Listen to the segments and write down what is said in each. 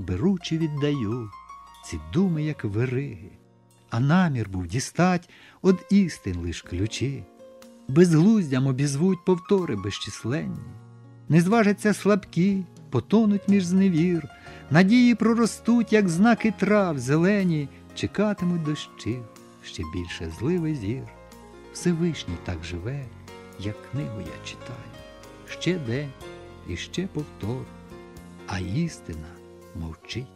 беручи віддаю ці думи, як вириги, а намір був дістать од істин лиш ключі. Безглуздям обізвуть повтори безчисленні, не зважаться слабкі, потонуть між зневір, надії проростуть, як знаки трав зелені, чекатимуть дощів, ще більше зливий зір. Всевишній так живе, як книгу я читаю. Ще день і ще повтор, а істина мовчить.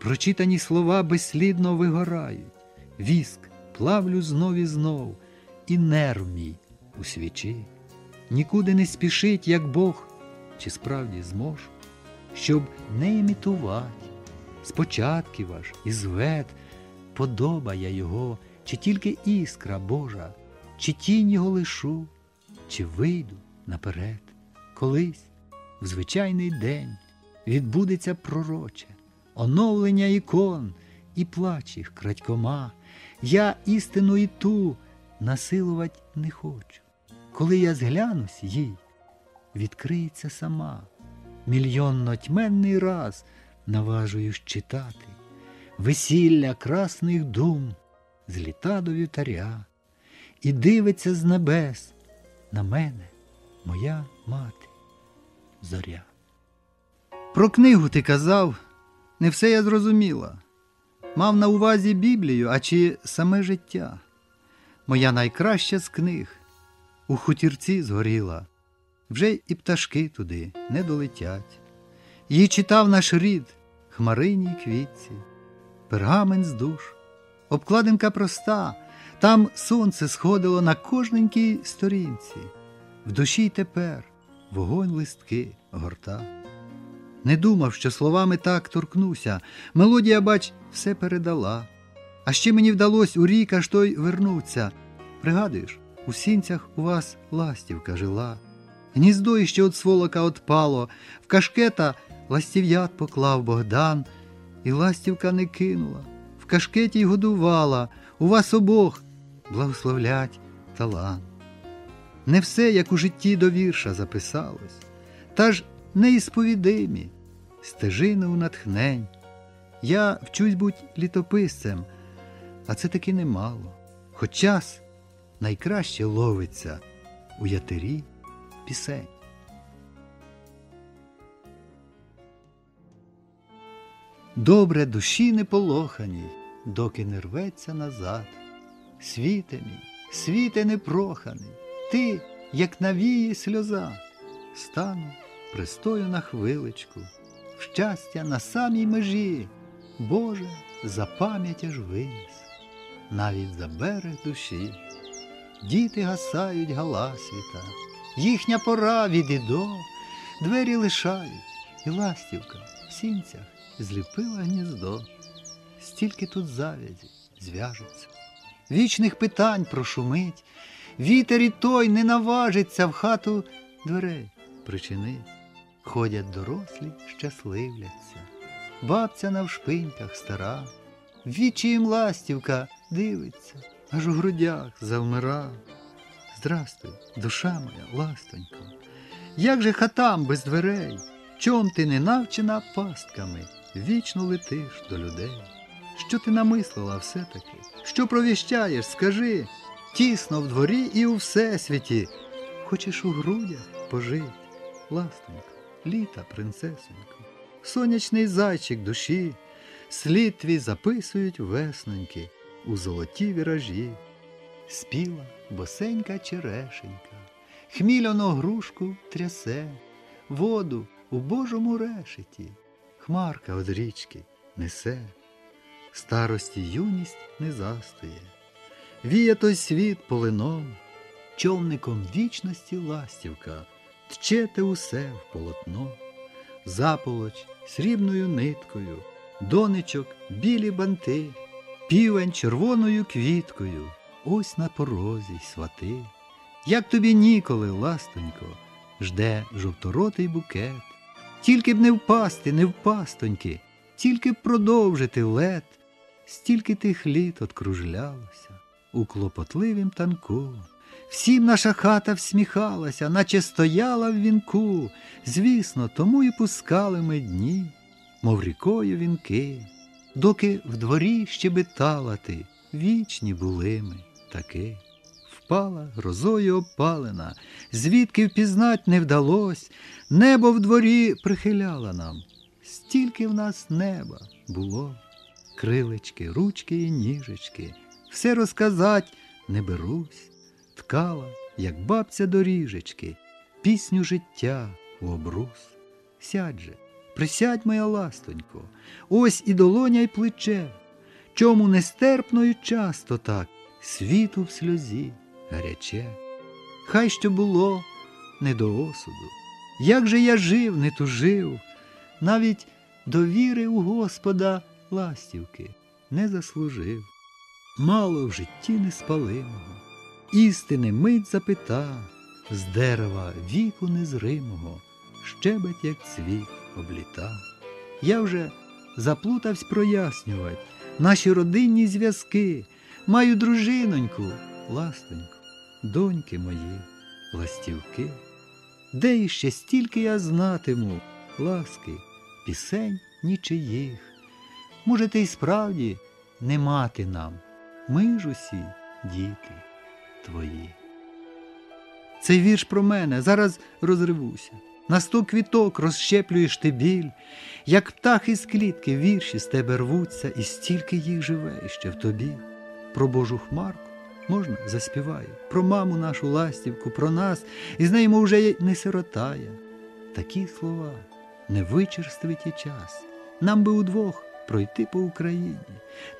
Прочитані слова безслідно вигорають, віск плавлю знов і знов, і нерв мій у свічі. Нікуди не спішить, як Бог, чи справді зможу, щоб не імітувати. Спочатки ваш і звет, подоба я його, чи тільки іскра Божа, чи тінь його лишу, чи вийду наперед, колись в звичайний день відбудеться пророче, оновлення ікон і плач їх крадькома. Я істину і ту насилувати не хочу. Коли я зглянусь їй, відкриється сама. Мільйонно тьменний раз наважуюсь читати весілля красних дум зліта до вівтаря, і дивиться з небес на мене моя мати зоря. Про книгу ти казав, не все я зрозуміла. Мав на увазі Біблію, а чи саме життя. Моя найкраща з книг у хутірці згоріла, вже і пташки туди не долетять. Її читав наш рід, хмариній квітці, пергамент з душ, обкладинка проста, там сонце сходило на кожненькій сторінці, в душі й тепер вогонь листки горта. Не думав, що словами так торкнуся, мелодія, бач, все передала. А ще мені вдалося у рік аж той вернуться. Пригадуєш, у сінцях у вас ластівка жила. Гніздо іще от сволока отпало, в кашкета ластів'ят поклав Богдан, і ластівка не кинула, в кашкеті й годувала, у вас обох благословлять талант. Не все, як у житті до вірша записалось, та ж неісповідимі, стежини у натхнень. Я вчусь будь літописцем, а це таки немало. Хоч час найкраще ловиться у ятирі пісень. Добре душі не полоханій, доки не рветься назад. Світе мій, світе непроханий, ти, як навіє сльоза, стану пристою на хвиличку, в щастя на самій межі, Боже, за пам'ять аж виніс, навіть за берег душі. Діти гасають галасвіта, їхня пора від і двері лишають, і ластівка в сінцях зліпила гніздо. Стільки тут завязі зв'яжеться, вічних питань прошумить, вітер і той не наважиться в хату дверей причинить. Ходять дорослі, щасливляться, бабця навшпиньках стара, вічі їм ластівка дивиться, аж у грудях завмира. Здрастуй, душа моя, ластонько, як же хатам без дверей, чом ти не навчена пастками, вічно летиш до людей. Що ти намислила все-таки? Що провіщаєш, скажи, тісно в дворі і у всесвіті, хочеш у грудях пожить, ластонько, літа, принцесонько, сонячний зайчик душі, слід твій записують весноньки у золоті віражі. Спіла босенька черешенька, хмільоно грушку трясе, воду у божому решеті, хмарка од річки несе, старості юність не застує, віє той світ полином, човником вічності ластівка, тчете усе в полотно, заполоч срібною ниткою, донечок білі банти, півень червоною квіткою, ось на порозі й свати. Як тобі ніколи, ластонько, жде жовторотий букет, тільки б не впасти, не впастоньки, тільки б продовжити лед, стільки тих літ откружлялося у клопотливім танку. Всім наша хата всміхалася, наче стояла в вінку. Звісно, тому і пускали ми дні. мов рікою вінки, доки в дворі щебетала ти, вічні були ми таки. Впала грозою опалена, звідки впізнать не вдалось, небо в дворі прихиляла нам, стільки в нас неба було, крилечки, ручки і ніжечки, все розказать не берусь, ткала, як бабця доріжечки, пісню життя в обрус. Сядь же, присядь, моя ластонько, ось і долоня й плече, чому нестерпною часто так світу в сльозі гаряче. Хай що було не до осуду. Як же я жив, не тужив, навіть довіри у Господа ластівки не заслужив. Мало в житті неспалимого, істини мить запита, з дерева віку незримого, щебет, як цвіт, обліта. Я вже заплутавсь прояснювать наші родинні зв'язки, маю дружиноньку, ластоньку, доньки мої, ластівки. Де іще стільки я знатиму, ласки, пісень нічиїх. Може, ти й справді не мати нам, ми ж усі діти твої. Цей вірш про мене зараз розривуся. На сто квіток розщеплюєш ти біль, як птахи з клітки вірші з тебе рвуться, і стільки їх живе іще в тобі. Про Божу хмарку можна заспіваю, про маму нашу ластівку, про нас, і з нею вже не сиротая. Такі слова не вичерствить і час. Нам би удвох пройти по Україні.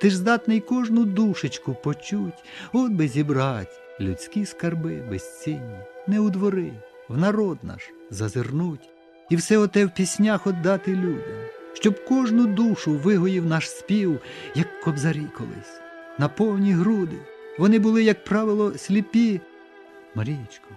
Ти ж здатний кожну душечку почуть, от би зібрать людські скарби безцінні, не у двори, в народ наш зазирнуть, і все оте в піснях отдати людям, щоб кожну душу вигоїв наш спів, як кобзарі колись, на повні груди. Вони були, як правило, сліпі. Марічко,